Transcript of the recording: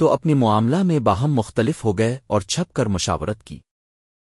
تو اپنی معاملہ میں باہم مختلف ہو گئے اور چھپ کر مشاورت کی۔